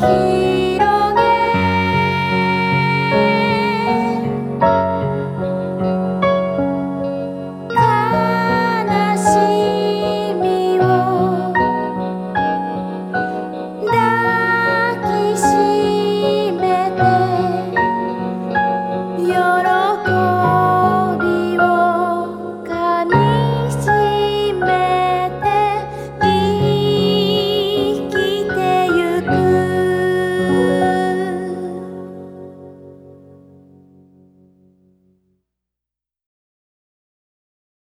here.